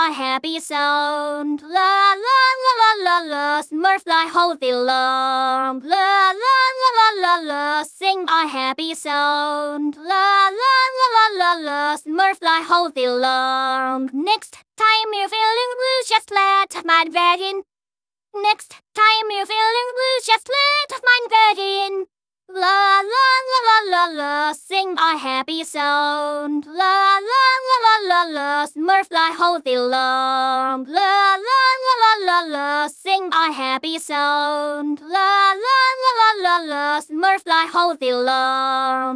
a happy sound. La la la la la la, Smurfly hold the lump. La la la la la la, sing a happy sound. La la la la la la, Smurfly hold the lump. Next time you're feeling blue, just let my bed in. Next time you're feeling blue, just let my bed in. La la la la la la, sing a happy sound. La la, Smurfly hold lump. La la la la la la, sing a happy sound. La la la la la la, Smurfly hold the lump.